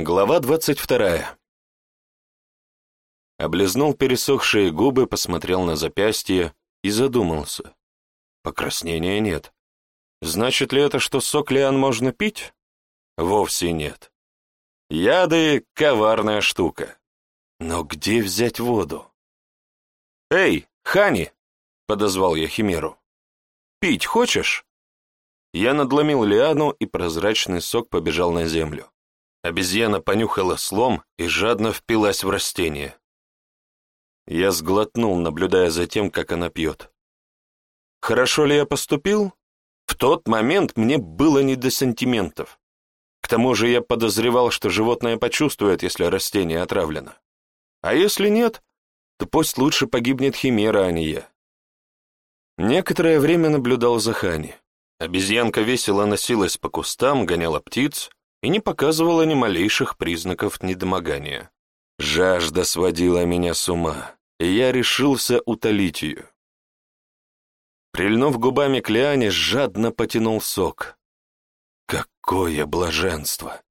Глава двадцать вторая. Облизнул пересохшие губы, посмотрел на запястье и задумался. Покраснения нет. Значит ли это, что сок лиан можно пить? Вовсе нет. Яды — коварная штука. Но где взять воду? «Эй, Хани!» — подозвал я Химеру. «Пить хочешь?» Я надломил лиану, и прозрачный сок побежал на землю. Обезьяна понюхала слом и жадно впилась в растение. Я сглотнул, наблюдая за тем, как она пьет. Хорошо ли я поступил? В тот момент мне было не до сантиментов. К тому же я подозревал, что животное почувствует, если растение отравлено. А если нет, то пусть лучше погибнет химера, а не я. Некоторое время наблюдал за Хани. Обезьянка весело носилась по кустам, гоняла птиц, и не показывала ни малейших признаков недомогания. Жажда сводила меня с ума, и я решился утолить ее. Прильнув губами к Лиане, жадно потянул сок. Какое блаженство!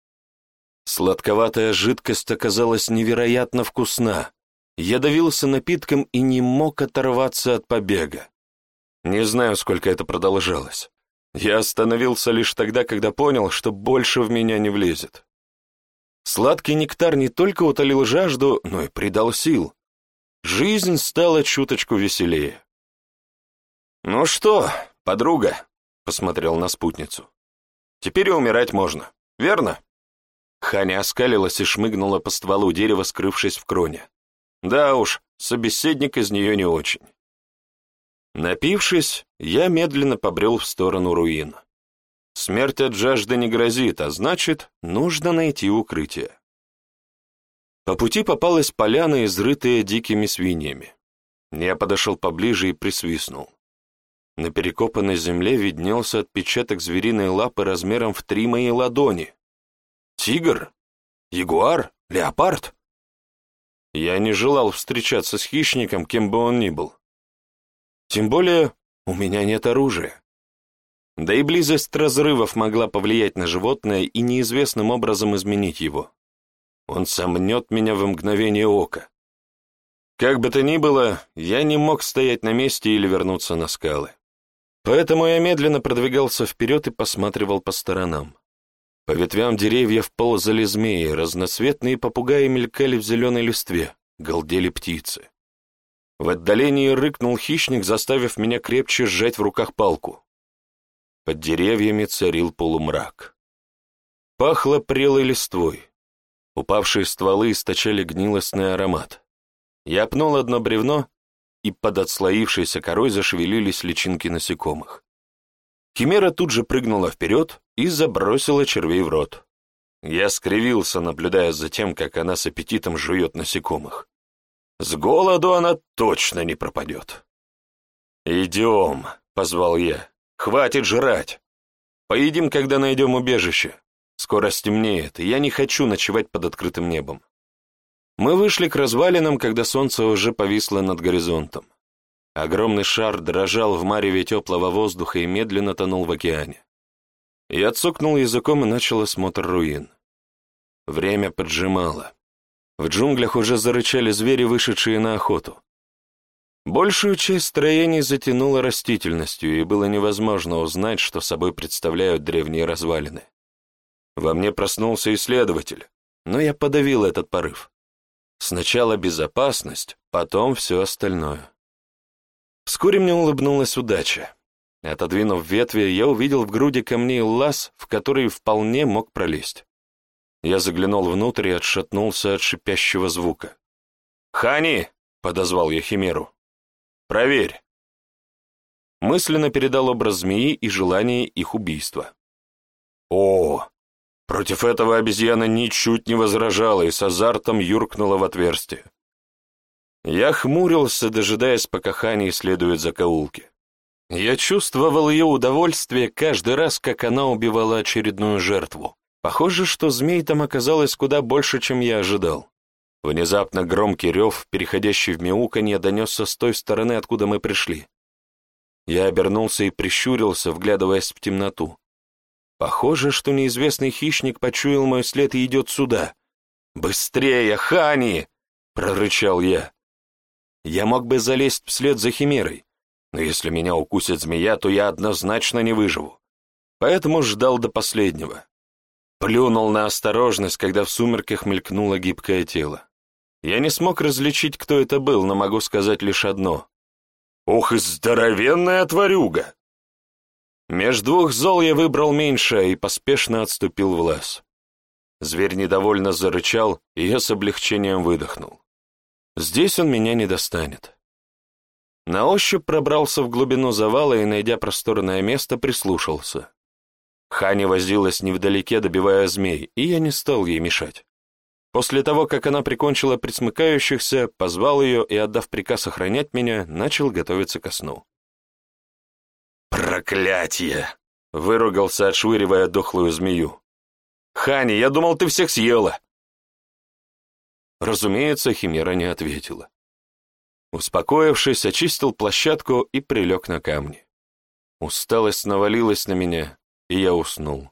Сладковатая жидкость оказалась невероятно вкусна. Я давился напитком и не мог оторваться от побега. Не знаю, сколько это продолжалось. Я остановился лишь тогда, когда понял, что больше в меня не влезет. Сладкий нектар не только утолил жажду, но и придал сил. Жизнь стала чуточку веселее. «Ну что, подруга?» — посмотрел на спутницу. «Теперь и умирать можно, верно?» Ханя оскалилась и шмыгнула по стволу дерева, скрывшись в кроне. Да уж, собеседник из нее не очень. Напившись, я медленно побрел в сторону руин. Смерть от жажды не грозит, а значит, нужно найти укрытие. По пути попалась поляна, изрытая дикими свиньями. Я подошел поближе и присвистнул. На перекопанной земле виднелся отпечаток звериной лапы размером в три мои ладони. Тигр? Ягуар? Леопард? Я не желал встречаться с хищником, кем бы он ни был. Тем более у меня нет оружия. Да и близость разрывов могла повлиять на животное и неизвестным образом изменить его. Он сомнет меня в мгновение ока. Как бы то ни было, я не мог стоять на месте или вернуться на скалы. Поэтому я медленно продвигался вперед и посматривал по сторонам. По ветвям деревьев ползали змеи, разноцветные попугаи мелькали в зеленой листве, галдели птицы. В отдалении рыкнул хищник, заставив меня крепче сжать в руках палку. Под деревьями царил полумрак. Пахло прелой листвой. Упавшие стволы источали гнилостный аромат. Я пнул одно бревно, и под отслоившейся корой зашевелились личинки насекомых. Химера тут же прыгнула вперед и забросила червей в рот. Я скривился, наблюдая за тем, как она с аппетитом жует насекомых. С голоду она точно не пропадет. «Идем», — позвал я, — «хватит жрать. Поедим, когда найдем убежище. Скоро стемнеет, и я не хочу ночевать под открытым небом». Мы вышли к развалинам, когда солнце уже повисло над горизонтом. Огромный шар дрожал в мареве теплого воздуха и медленно тонул в океане. Я цокнул языком и начал осмотр руин. Время поджимало. В джунглях уже зарычали звери, вышедшие на охоту. Большую часть строений затянуло растительностью, и было невозможно узнать, что собой представляют древние развалины. Во мне проснулся исследователь, но я подавил этот порыв. Сначала безопасность, потом все остальное. Вскоре мне улыбнулась удача. Отодвинув ветви, я увидел в груди камней лаз, в который вполне мог пролезть. Я заглянул внутрь и отшатнулся от шипящего звука. «Хани!» — подозвал я Химеру. «Проверь!» Мысленно передал образ змеи и желание их убийства. «О!» Против этого обезьяна ничуть не возражала и с азартом юркнула в отверстие. Я хмурился, дожидаясь, пока Хани исследует закоулки. Я чувствовал ее удовольствие каждый раз, как она убивала очередную жертву. Похоже, что змей там оказалось куда больше, чем я ожидал. Внезапно громкий рев, переходящий в мяуканье, донесся с той стороны, откуда мы пришли. Я обернулся и прищурился, вглядываясь в темноту. Похоже, что неизвестный хищник почуял мой след и идет сюда, «Быстрее, Хани!» — прорычал я. Я мог бы залезть вслед за химерой, но если меня укусит змея, то я однозначно не выживу. Поэтому ждал до последнего. Плюнул на осторожность, когда в сумерках мелькнуло гибкое тело. Я не смог различить, кто это был, но могу сказать лишь одно. «Ух, и здоровенная тварюга!» Меж двух зол я выбрал меньшее и поспешно отступил в лаз. Зверь недовольно зарычал, и я с облегчением выдохнул. Здесь он меня не достанет. На ощупь пробрался в глубину завала и, найдя просторное место, прислушался. Хани возилась невдалеке, добивая змей, и я не стал ей мешать. После того, как она прикончила присмыкающихся, позвал ее и, отдав приказ охранять меня, начал готовиться ко сну. «Проклятье!» — выругался, отшвыривая дохлую змею. «Хани, я думал, ты всех съела!» Разумеется, Химера не ответила. Успокоившись, очистил площадку и прилег на камни. Усталость навалилась на меня, и я уснул.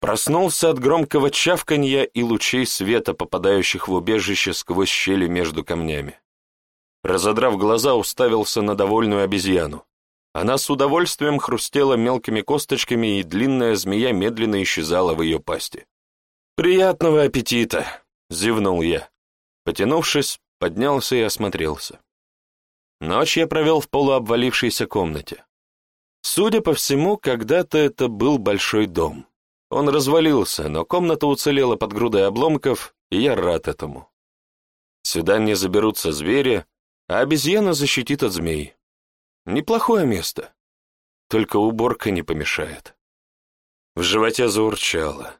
Проснулся от громкого чавканья и лучей света, попадающих в убежище сквозь щели между камнями. Разодрав глаза, уставился на довольную обезьяну. Она с удовольствием хрустела мелкими косточками, и длинная змея медленно исчезала в ее пасти. «Приятного аппетита!» — зевнул я. Потянувшись, поднялся и осмотрелся. Ночь я провел в полуобвалившейся комнате. Судя по всему, когда-то это был большой дом. Он развалился, но комната уцелела под грудой обломков, и я рад этому. Сюда не заберутся звери, а обезьяна защитит от змей. Неплохое место. Только уборка не помешает. В животе заурчало.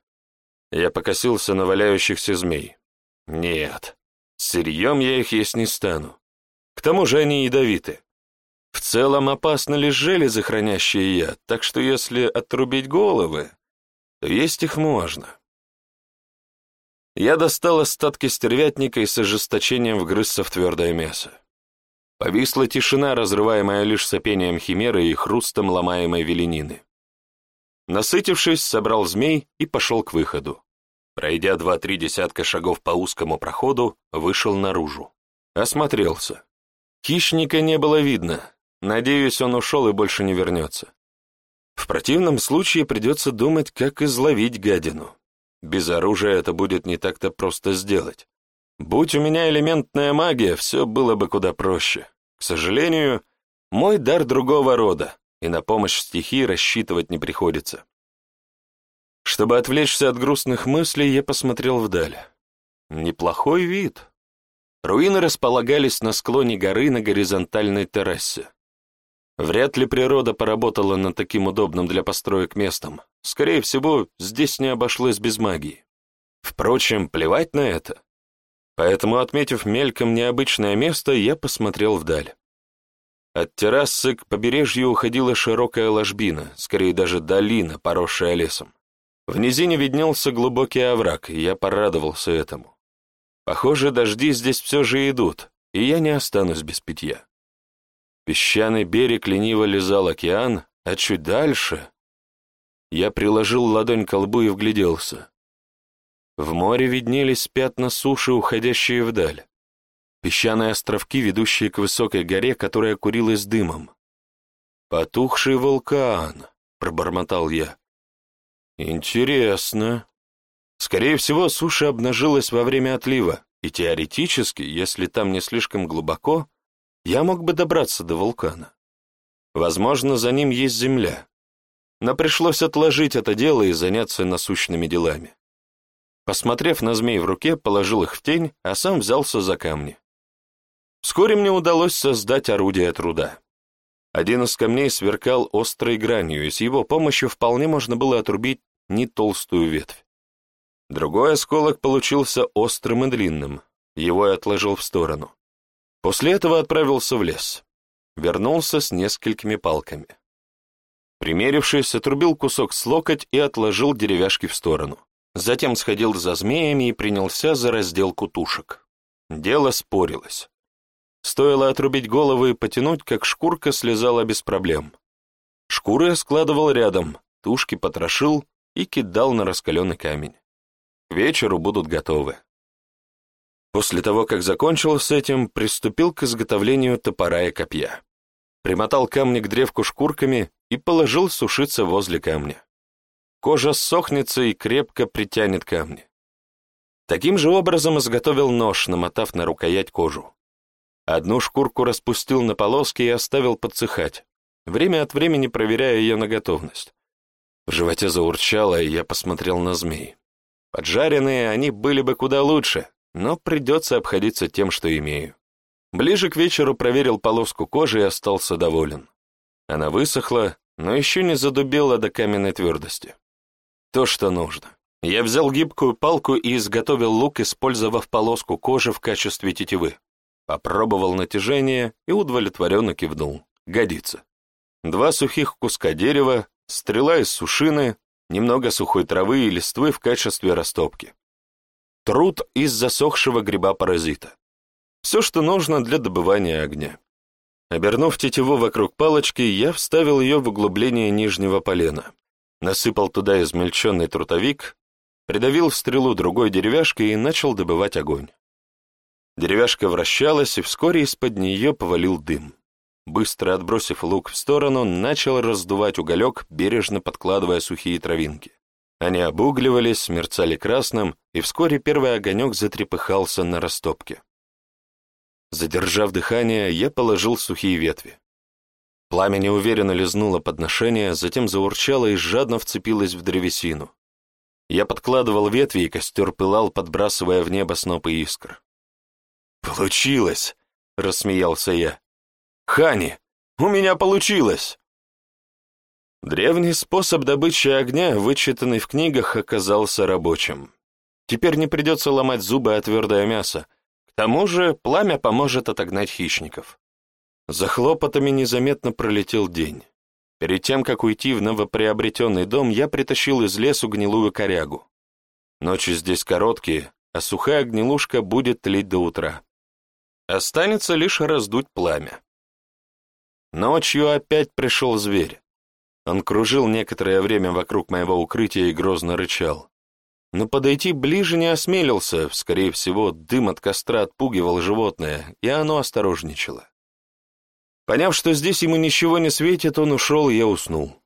Я покосился на валяющихся змей. Нет, сырьем я их есть не стану. К тому же они ядовиты. В целом опасны лишь железы, хранящие яд, так что если отрубить головы, то есть их можно. Я достал остатки стервятника и с ожесточением вгрызся в твердое мясо. Повисла тишина, разрываемая лишь сопением химеры и хрустом ломаемой веленины. Насытившись, собрал змей и пошел к выходу. Пройдя два-три десятка шагов по узкому проходу, вышел наружу. Осмотрелся. Хищника не было видно. Надеюсь, он ушел и больше не вернется. В противном случае придется думать, как изловить гадину. Без оружия это будет не так-то просто сделать. Будь у меня элементная магия, все было бы куда проще. К сожалению, мой дар другого рода, и на помощь стихии рассчитывать не приходится. Чтобы отвлечься от грустных мыслей, я посмотрел вдаль. Неплохой вид. Руины располагались на склоне горы на горизонтальной террасе. Вряд ли природа поработала над таким удобным для построек местом. Скорее всего, здесь не обошлось без магии. Впрочем, плевать на это. Поэтому, отметив мельком необычное место, я посмотрел вдаль. От террасы к побережью уходила широкая ложбина, скорее даже долина, поросшая лесом. В низине виднелся глубокий овраг, и я порадовался этому. Похоже, дожди здесь все же идут, и я не останусь без питья. Песчаный берег лениво лизал океан, а чуть дальше... Я приложил ладонь к лбу и вгляделся. В море виднелись пятна суши, уходящие вдаль. Песчаные островки, ведущие к высокой горе, которая курилась дымом. «Потухший вулкан», — пробормотал я. «Интересно. Скорее всего, суша обнажилась во время отлива, и теоретически, если там не слишком глубоко, я мог бы добраться до вулкана. Возможно, за ним есть земля. Но пришлось отложить это дело и заняться насущными делами. Посмотрев на змей в руке, положил их в тень, а сам взялся за камни. Вскоре мне удалось создать орудие труда. Один из камней сверкал острой гранью, и с его помощью вполне можно было отрубить не толстую ветвь. Другой осколок получился острым и длинным, его я отложил в сторону. После этого отправился в лес. Вернулся с несколькими палками. Примерившись, отрубил кусок с локоть и отложил деревяшки в сторону. Затем сходил за змеями и принялся за разделку тушек. Дело спорилось. Стоило отрубить голову и потянуть, как шкурка слезала без проблем. Шкуры я складывал рядом, тушки потрошил и кидал на раскаленный камень. к вечеру будут готовы. После того, как закончил с этим, приступил к изготовлению топора и копья. Примотал камни к древку шкурками и положил сушиться возле камня. Кожа сохнется и крепко притянет камни. Таким же образом изготовил нож, намотав на рукоять кожу. Одну шкурку распустил на полоски и оставил подсыхать, время от времени проверяя ее на готовность. В животе заурчало, и я посмотрел на змей. Поджаренные они были бы куда лучше, но придется обходиться тем, что имею. Ближе к вечеру проверил полоску кожи и остался доволен. Она высохла, но еще не задубела до каменной твердости. То, что нужно. Я взял гибкую палку и изготовил лук, использовав полоску кожи в качестве тетивы. Попробовал натяжение и удовлетворенно кивнул. Годится. Два сухих куска дерева, стрела из сушины, немного сухой травы и листвы в качестве растопки. Труд из засохшего гриба-паразита. Все, что нужно для добывания огня. Обернув тетиву вокруг палочки, я вставил ее в углубление нижнего полена, насыпал туда измельченный трутовик, придавил в стрелу другой деревяшкой и начал добывать огонь. Деревяшка вращалась, и вскоре из-под нее повалил дым. Быстро отбросив лук в сторону, начал раздувать уголек, бережно подкладывая сухие травинки. Они обугливались, мерцали красным, и вскоре первый огонек затрепыхался на растопке. Задержав дыхание, я положил сухие ветви. Пламя неуверенно лизнуло подношение, затем заурчало и жадно вцепилось в древесину. Я подкладывал ветви, и костер пылал, подбрасывая в небо снопы искр. «Получилось!» — рассмеялся я. «Хани, у меня получилось!» Древний способ добычи огня, вычитанный в книгах, оказался рабочим. Теперь не придется ломать зубы о твердое мясо, тому же пламя поможет отогнать хищников. За хлопотами незаметно пролетел день. Перед тем, как уйти в новоприобретенный дом, я притащил из лесу гнилую корягу. Ночи здесь короткие, а сухая гнилушка будет тлеть до утра. Останется лишь раздуть пламя. Ночью опять пришел зверь. Он кружил некоторое время вокруг моего укрытия и грозно рычал но подойти ближе не осмелился, скорее всего, дым от костра отпугивал животное, и оно осторожничало. Поняв, что здесь ему ничего не светит, он ушел, и я уснул.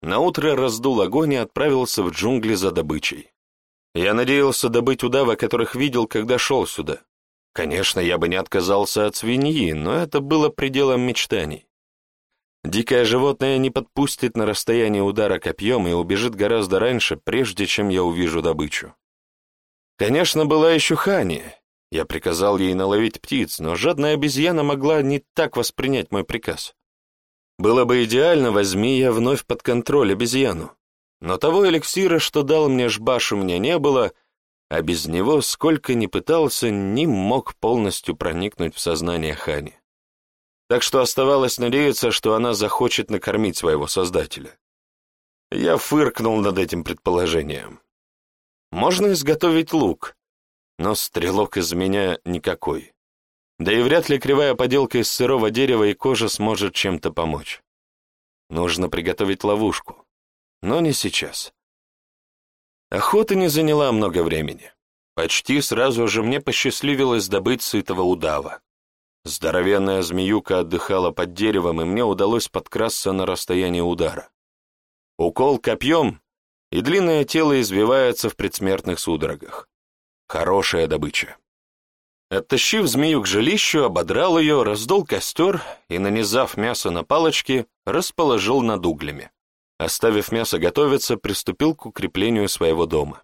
Наутро раздул огонь и отправился в джунгли за добычей. Я надеялся добыть удава, которых видел, когда шел сюда. Конечно, я бы не отказался от свиньи, но это было пределом мечтаний. Дикое животное не подпустит на расстояние удара копьем и убежит гораздо раньше, прежде чем я увижу добычу. Конечно, была еще Хани. Я приказал ей наловить птиц, но жадная обезьяна могла не так воспринять мой приказ. Было бы идеально, возьми я вновь под контроль обезьяну. Но того эликсира, что дал мне Жбаш, у меня не было, а без него, сколько ни пытался, не мог полностью проникнуть в сознание Хани так что оставалось надеяться, что она захочет накормить своего создателя. Я фыркнул над этим предположением. Можно изготовить лук, но стрелок из меня никакой. Да и вряд ли кривая поделка из сырого дерева и кожи сможет чем-то помочь. Нужно приготовить ловушку, но не сейчас. Охота не заняла много времени. Почти сразу же мне посчастливилось добыть сытого удава. Здоровенная змеюка отдыхала под деревом, и мне удалось подкрасться на расстояние удара. Укол копьем, и длинное тело извивается в предсмертных судорогах. Хорошая добыча. Оттащив змею к жилищу, ободрал ее, раздул костер и, нанизав мясо на палочки, расположил над углями. Оставив мясо готовиться, приступил к укреплению своего дома.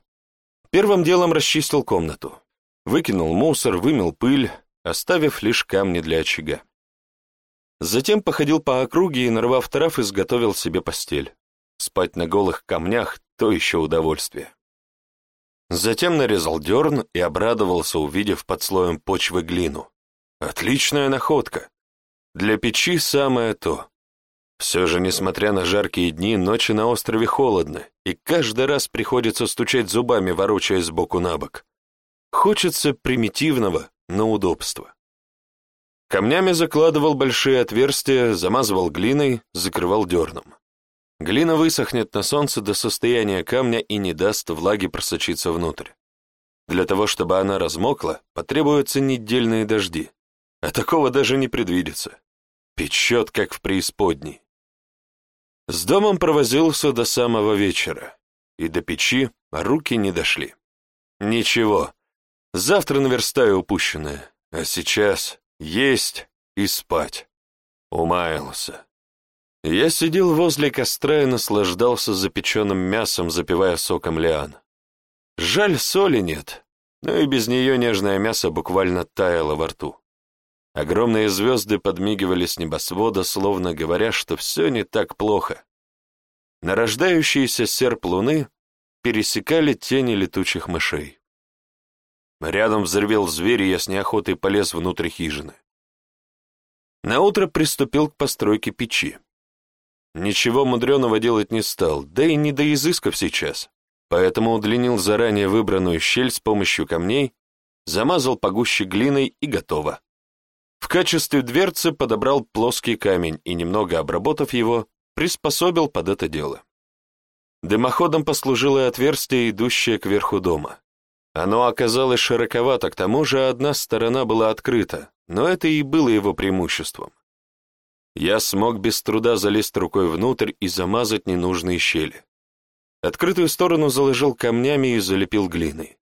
Первым делом расчистил комнату. Выкинул мусор, вымел пыль, оставив лишь камни для очага. Затем походил по округе и, нарвав трав, изготовил себе постель. Спать на голых камнях — то еще удовольствие. Затем нарезал дерн и обрадовался, увидев под слоем почвы глину. Отличная находка. Для печи самое то. Все же, несмотря на жаркие дни, ночи на острове холодны, и каждый раз приходится стучать зубами, ворочаясь сбоку на бок. Хочется примитивного, на удобство. Камнями закладывал большие отверстия, замазывал глиной, закрывал дерном. Глина высохнет на солнце до состояния камня и не даст влаги просочиться внутрь. Для того, чтобы она размокла, потребуются недельные дожди, а такого даже не предвидится. Печет, как в преисподней. С домом провозился до самого вечера, и до печи руки не дошли. Ничего, завтра наверстаю упущенное, а сейчас есть и спать. Умаялся. Я сидел возле костра и наслаждался запеченным мясом, запивая соком лиан. Жаль, соли нет, но и без нее нежное мясо буквально таяло во рту. Огромные звезды подмигивали с небосвода, словно говоря, что все не так плохо. Нарождающийся серп луны пересекали тени летучих мышей. Рядом взревел зверь, и я с неохотой полез внутрь хижины. Наутро приступил к постройке печи. Ничего мудреного делать не стал, да и не до изысков сейчас, поэтому удлинил заранее выбранную щель с помощью камней, замазал погуще глиной и готово. В качестве дверцы подобрал плоский камень и, немного обработав его, приспособил под это дело. Дымоходом послужило отверстие, идущее к верху дома. Оно оказалось широковато, к тому же одна сторона была открыта, но это и было его преимуществом. Я смог без труда залезть рукой внутрь и замазать ненужные щели. Открытую сторону заложил камнями и залепил глиной.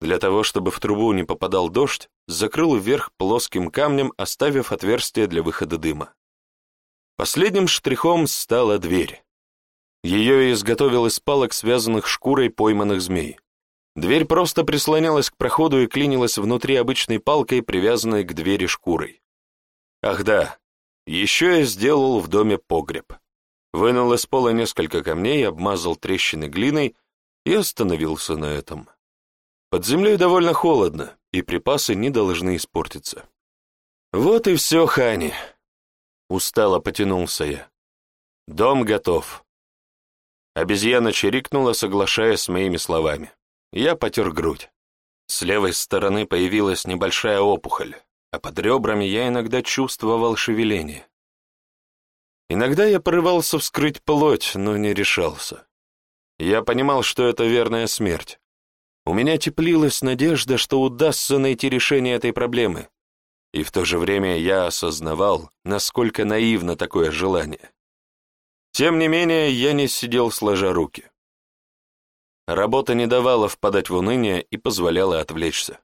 Для того, чтобы в трубу не попадал дождь, закрыл вверх плоским камнем, оставив отверстие для выхода дыма. Последним штрихом стала дверь. Ее изготовил из палок, связанных шкурой пойманных змей. Дверь просто прислонялась к проходу и клинилась внутри обычной палкой, привязанной к двери шкурой. Ах да, еще я сделал в доме погреб. Вынул из пола несколько камней, обмазал трещины глиной и остановился на этом. Под землей довольно холодно, и припасы не должны испортиться. Вот и все, Хани. Устало потянулся я. Дом готов. Обезьяна чирикнула, соглашаясь с моими словами. Я потер грудь. С левой стороны появилась небольшая опухоль, а под ребрами я иногда чувствовал шевеление. Иногда я порывался вскрыть плоть, но не решался. Я понимал, что это верная смерть. У меня теплилась надежда, что удастся найти решение этой проблемы. И в то же время я осознавал, насколько наивно такое желание. Тем не менее, я не сидел сложа руки. Работа не давала впадать в уныние и позволяла отвлечься.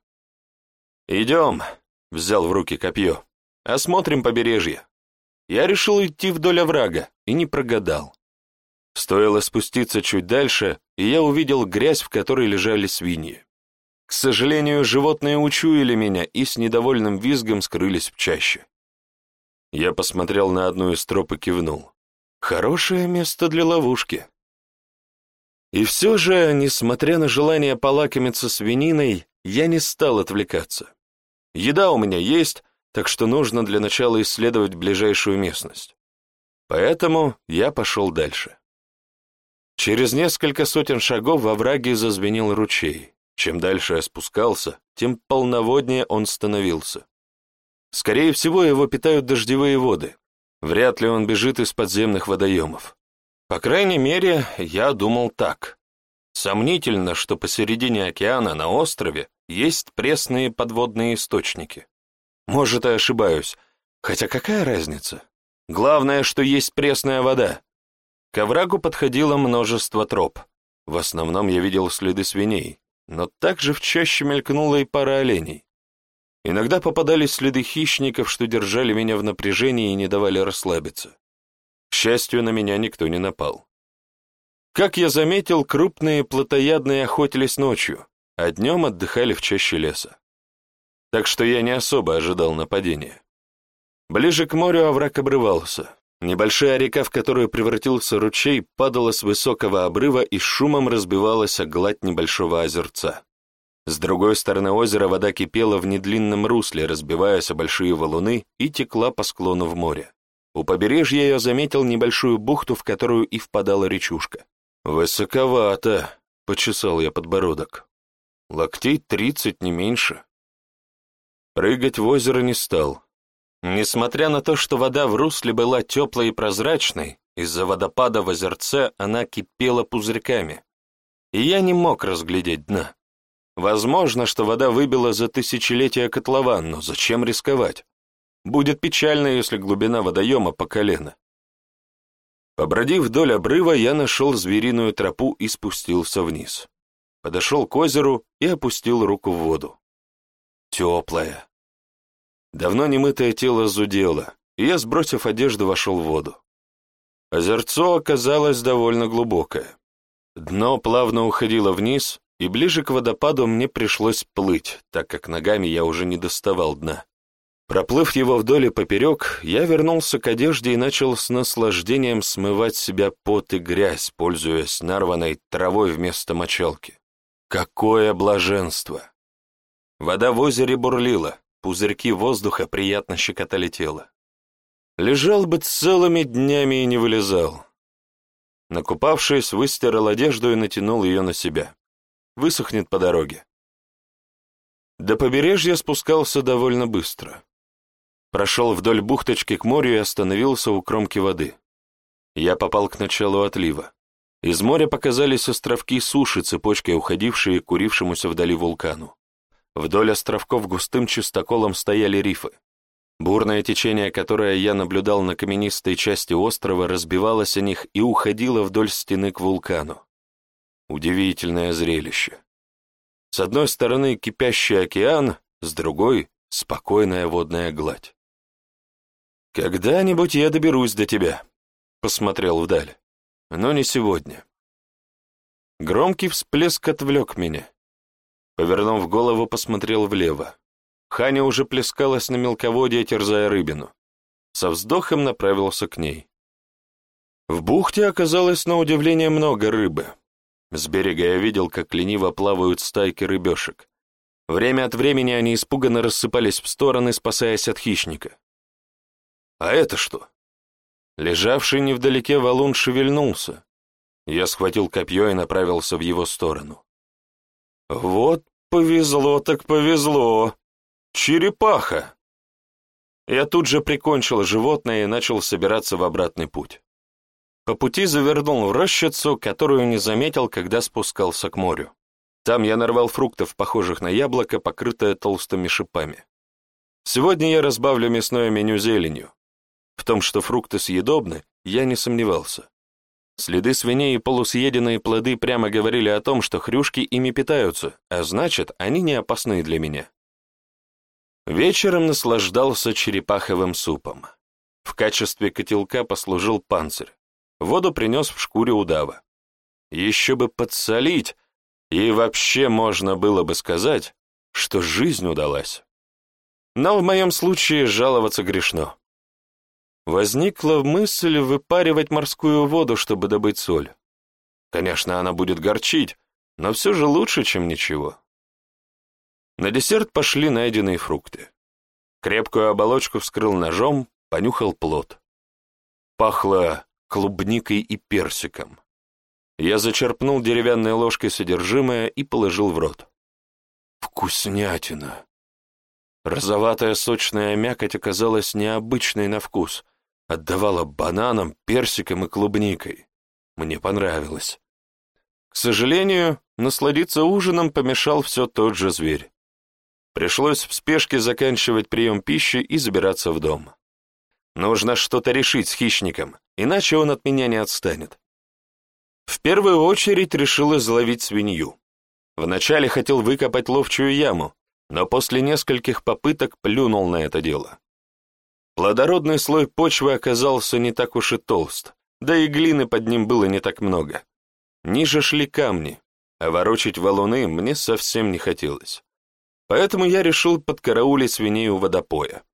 «Идем», — взял в руки копье, — «осмотрим побережье». Я решил идти вдоль оврага и не прогадал. Стоило спуститься чуть дальше, и я увидел грязь, в которой лежали свиньи. К сожалению, животные учуяли меня и с недовольным визгом скрылись в чаще. Я посмотрел на одну из троп и кивнул. Хорошее место для ловушки. И все же, несмотря на желание полакомиться свининой, я не стал отвлекаться. Еда у меня есть, так что нужно для начала исследовать ближайшую местность. Поэтому я пошел дальше. Через несколько сотен шагов во враге зазвенел ручей. Чем дальше я спускался, тем полноводнее он становился. Скорее всего, его питают дождевые воды. Вряд ли он бежит из подземных водоемов. По крайней мере, я думал так. Сомнительно, что посередине океана на острове есть пресные подводные источники. Может, и ошибаюсь, хотя какая разница? Главное, что есть пресная вода. К оврагу подходило множество троп. В основном я видел следы свиней, но также в чаще мелькнула и пара оленей. Иногда попадались следы хищников, что держали меня в напряжении и не давали расслабиться. К счастью, на меня никто не напал. Как я заметил, крупные плотоядные охотились ночью, а днем отдыхали в чаще леса. Так что я не особо ожидал нападения. Ближе к морю овраг обрывался. Небольшая река, в которую превратился ручей, падала с высокого обрыва и шумом разбивалась о гладь небольшого озерца. С другой стороны озера вода кипела в недлинном русле, разбиваясь о большие валуны, и текла по склону в море. У побережья я заметил небольшую бухту, в которую и впадала речушка. «Высоковато», — почесал я подбородок. «Локтей тридцать, не меньше». Прыгать в озеро не стал. Несмотря на то, что вода в русле была теплой и прозрачной, Из-за водопада в озерце она кипела пузырьками, и я не мог разглядеть дна. Возможно, что вода выбила за тысячелетия котлован, но зачем рисковать? Будет печально, если глубина водоема по колено. Побродив вдоль обрыва, я нашел звериную тропу и спустился вниз. Подошел к озеру и опустил руку в воду. Теплая. Давно немытое тело зудело, и я, сбросив одежду, вошел в воду. Озерцо оказалось довольно глубокое. Дно плавно уходило вниз, и ближе к водопаду мне пришлось плыть, так как ногами я уже не доставал дна. Проплыв его вдоль и поперек, я вернулся к одежде и начал с наслаждением смывать себя пот и грязь, пользуясь нарванной травой вместо мочалки. Какое блаженство! Вода в озере бурлила, пузырьки воздуха приятно щекотали тело. Лежал бы целыми днями и не вылезал. Накупавшись, выстирал одежду и натянул ее на себя. Высохнет по дороге. До побережья спускался довольно быстро. Прошел вдоль бухточки к морю и остановился у кромки воды. Я попал к началу отлива. Из моря показались островки суши, цепочкой уходившие к курившемуся вдали вулкану. Вдоль островков густым чистоколом стояли рифы. Бурное течение, которое я наблюдал на каменистой части острова, разбивалось о них и уходило вдоль стены к вулкану. Удивительное зрелище. С одной стороны кипящий океан, с другой — спокойная водная гладь. «Когда-нибудь я доберусь до тебя», — посмотрел вдаль. «Но не сегодня». Громкий всплеск отвлек меня. Повернув голову, посмотрел влево. Ханя уже плескалась на мелководье, терзая рыбину. Со вздохом направился к ней. В бухте оказалось на удивление много рыбы. С берега я видел, как лениво плавают стайки рыбешек. Время от времени они испуганно рассыпались в стороны, спасаясь от хищника. А это что? Лежавший невдалеке валун шевельнулся. Я схватил копье и направился в его сторону. Вот повезло так повезло. «Черепаха!» Я тут же прикончил животное и начал собираться в обратный путь. По пути завернул в рощицу, которую не заметил, когда спускался к морю. Там я нарвал фруктов, похожих на яблоко, покрытое толстыми шипами. Сегодня я разбавлю мясное меню зеленью. В том, что фрукты съедобны, я не сомневался. Следы свиней и полусъеденные плоды прямо говорили о том, что хрюшки ими питаются, а значит, они не опасны для меня. Вечером наслаждался черепаховым супом. В качестве котелка послужил панцирь. Воду принес в шкуре удава. Еще бы подсолить, и вообще можно было бы сказать, что жизнь удалась. Но в моем случае жаловаться грешно. Возникла мысль выпаривать морскую воду, чтобы добыть соль. Конечно, она будет горчить, но все же лучше, чем ничего. На десерт пошли найденные фрукты. Крепкую оболочку вскрыл ножом, понюхал плод. Пахло клубникой и персиком. Я зачерпнул деревянной ложкой содержимое и положил в рот. Вкуснятина! Розоватая сочная мякоть оказалась необычной на вкус, отдавала бананом, персиком и клубникой. Мне понравилось. К сожалению, насладиться ужином помешал все тот же зверь. Пришлось в спешке заканчивать прием пищи и забираться в дом. Нужно что-то решить с хищником, иначе он от меня не отстанет. В первую очередь решил изловить свинью. Вначале хотел выкопать ловчую яму, но после нескольких попыток плюнул на это дело. Плодородный слой почвы оказался не так уж и толст, да и глины под ним было не так много. Ниже шли камни, а ворочать валуны мне совсем не хотелось поэтому я решил подкараулить свиней у водопоя.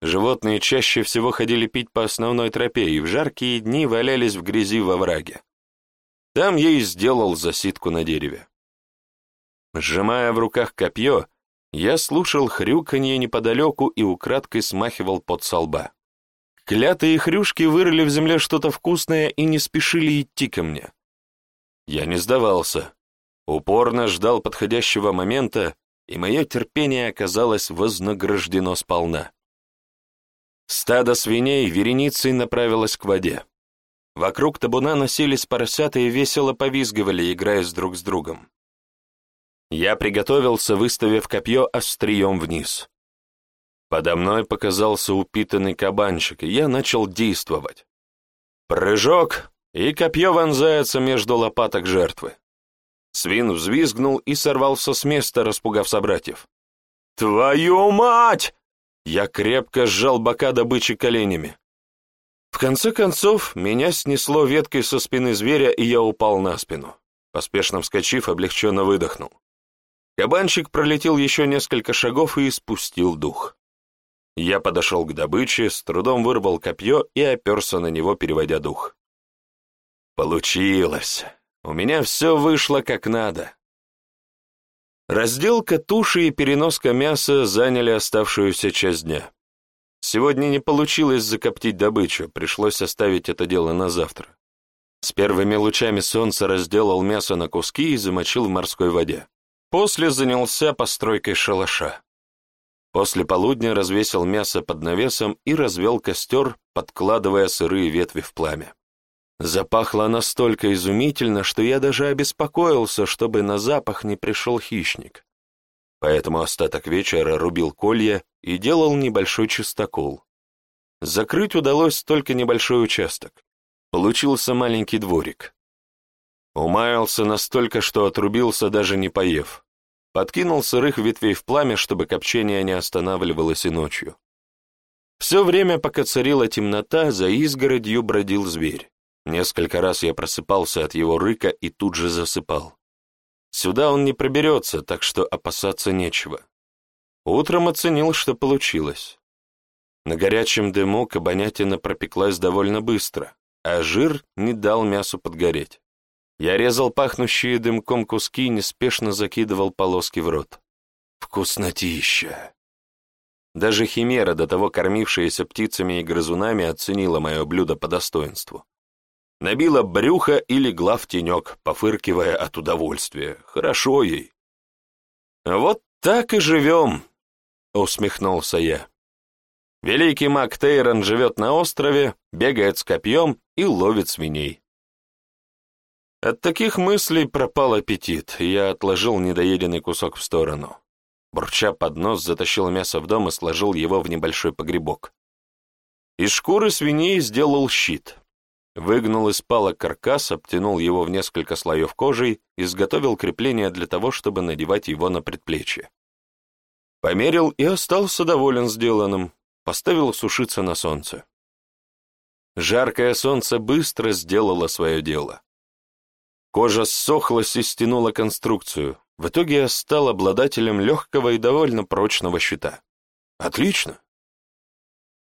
Животные чаще всего ходили пить по основной тропе и в жаркие дни валялись в грязи во враге. Там я и сделал засидку на дереве. Сжимая в руках копье, я слушал хрюканье неподалеку и украдкой смахивал под со лба. Клятые хрюшки вырыли в земле что-то вкусное и не спешили идти ко мне. Я не сдавался. Упорно ждал подходящего момента и мое терпение оказалось вознаграждено сполна. Стадо свиней вереницей направилось к воде. Вокруг табуна носились поросята и весело повизгивали, играя друг с другом. Я приготовился, выставив копье острием вниз. Подо мной показался упитанный кабанчик, и я начал действовать. Прыжок, и копье вонзается между лопаток жертвы. Свин взвизгнул и сорвался с места, распугав собратьев. «Твою мать!» Я крепко сжал бока добычи коленями. В конце концов, меня снесло веткой со спины зверя, и я упал на спину. Поспешно вскочив, облегченно выдохнул. Кабанчик пролетел еще несколько шагов и испустил дух. Я подошел к добыче, с трудом вырвал копье и оперся на него, переводя дух. Получилось. У меня все вышло как надо. Разделка туши и переноска мяса заняли оставшуюся часть дня. Сегодня не получилось закоптить добычу, пришлось оставить это дело на завтра. С первыми лучами солнца разделал мясо на куски и замочил в морской воде. После занялся постройкой шалаша. После полудня развесил мясо под навесом и развел костер, подкладывая сырые ветви в пламя. Запахло настолько изумительно, что я даже обеспокоился, чтобы на запах не пришел хищник поэтому остаток вечера рубил колья и делал небольшой чистокол. Закрыть удалось только небольшой участок. Получился маленький дворик. Умаялся настолько, что отрубился, даже не поев. Подкинул сырых ветвей в пламя, чтобы копчение не останавливалось и ночью. Все время, пока царила темнота, за изгородью бродил зверь. Несколько раз я просыпался от его рыка и тут же засыпал. Сюда он не проберется, так что опасаться нечего. Утром оценил, что получилось. На горячем дыму кабанятина пропеклась довольно быстро, а жир не дал мясу подгореть. Я резал пахнущие дымком куски и неспешно закидывал полоски в рот. Вкуснотища! Даже химера, до того кормившаяся птицами и грызунами, оценила мое блюдо по достоинству набила брюхо и легла в тенек, пофыркивая от удовольствия. Хорошо ей. «Вот так и живем», — усмехнулся я. Великий маг Тейрон живет на острове, бегает с копьем и ловит свиней. От таких мыслей пропал аппетит, и я отложил недоеденный кусок в сторону. Бурча под нос, затащил мясо в дом и сложил его в небольшой погребок. Из шкуры свиней сделал щит. Выгнул из палок каркас, обтянул его в несколько слоев кожей, изготовил крепление для того, чтобы надевать его на предплечье. Померил и остался доволен сделанным, поставил сушиться на солнце. Жаркое солнце быстро сделало свое дело. Кожа ссохлась и стянула конструкцию. В итоге я стал обладателем легкого и довольно прочного щита. Отлично.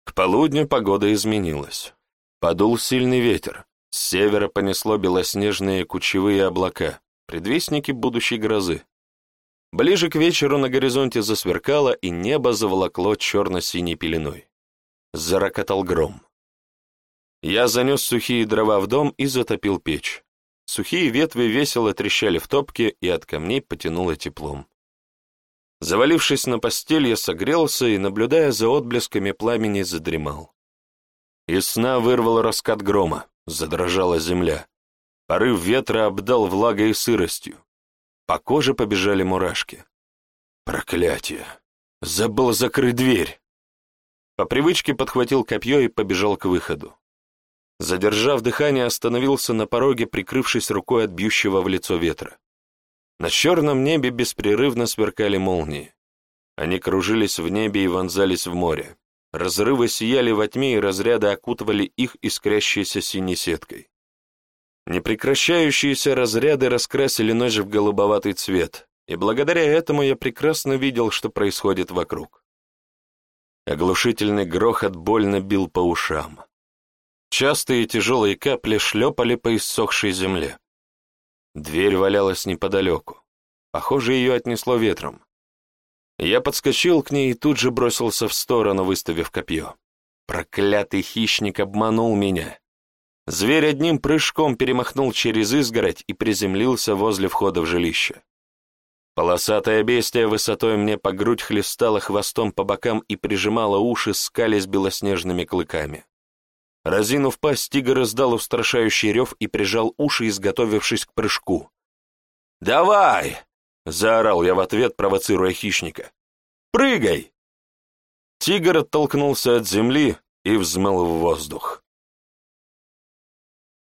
К полудню погода изменилась. Подул сильный ветер. С севера понесло белоснежные кучевые облака, предвестники будущей грозы. Ближе к вечеру на горизонте засверкало, и небо заволокло черно-синей пеленой. Зарокотал гром. Я занес сухие дрова в дом и затопил печь. Сухие ветви весело трещали в топке, и от камней потянуло теплом. Завалившись на постель, я согрелся и, наблюдая за отблесками пламени, задремал. Из сна вырвал раскат грома, задрожала земля. Порыв ветра обдал влагой и сыростью. По коже побежали мурашки. Проклятие! Забыл закрыть дверь! По привычке подхватил копье и побежал к выходу. Задержав дыхание, остановился на пороге, прикрывшись рукой от бьющего в лицо ветра. На черном небе беспрерывно сверкали молнии. Они кружились в небе и вонзались в море. Разрывы сияли во тьме, и разряды окутывали их искрящейся синей сеткой. Непрекращающиеся разряды раскрасили ночь в голубоватый цвет, и благодаря этому я прекрасно видел, что происходит вокруг. Оглушительный грохот больно бил по ушам. Частые тяжелые капли шлепали по иссохшей земле. Дверь валялась неподалеку. Похоже, ее отнесло ветром. Я подскочил к ней и тут же бросился в сторону, выставив копье. Проклятый хищник обманул меня. Зверь одним прыжком перемахнул через изгородь и приземлился возле входа в жилище. Полосатое бестия высотой мне по грудь хлестало хвостом по бокам и прижимало уши, скались белоснежными клыками. Разинув пасть, тигр издал устрашающий рев и прижал уши, изготовившись к прыжку. «Давай!» — заорал я в ответ, провоцируя хищника. «Прыгай!» Тигр оттолкнулся от земли и взмыл в воздух.